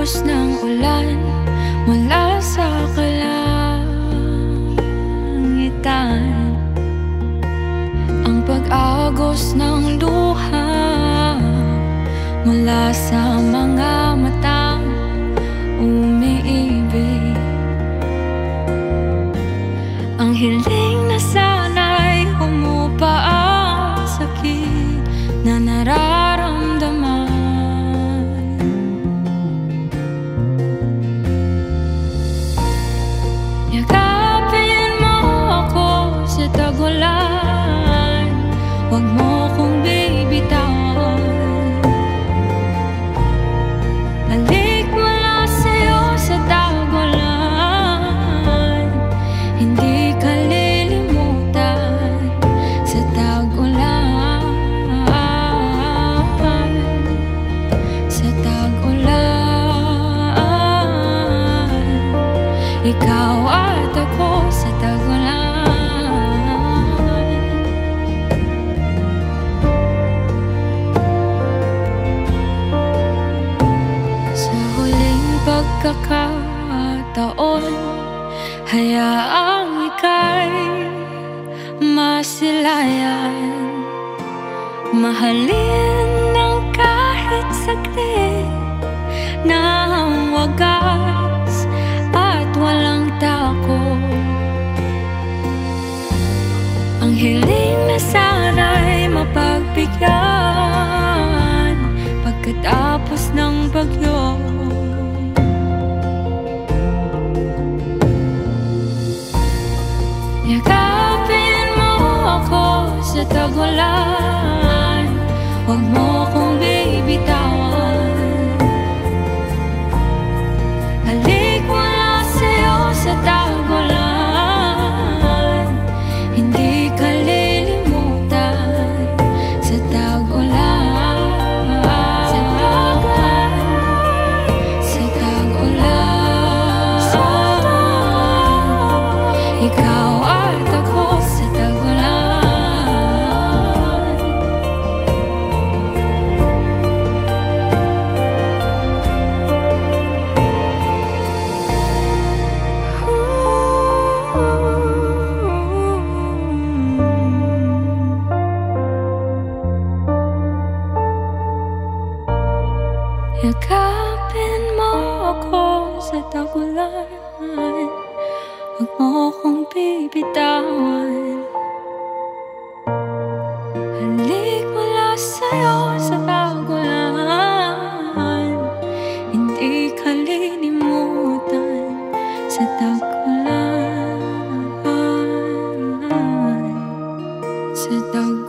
Pag-agos ng ulan mula sa kalangitan. Ang pag-agos ng luha mula sa mga matang umiibig. Ang hiling na sana'y humupa ang sakit na nararamdaman Huwag mo kong bibitawan. Balik mula sa'yo sa tagulan Hindi ka lilimutan sa tagulan Sa tagulan Ikaw at pagkakataon Hayaang ika'y masilayan. Mahalin sa tagulan. Huwag mo kong bibitawan Yakapin mo ako sa tagulan. Huwag mo akong bibitawan Halik mula sa'yo sa tagulan. Hindi kalilimutan sa tagulan. Sa tagulan.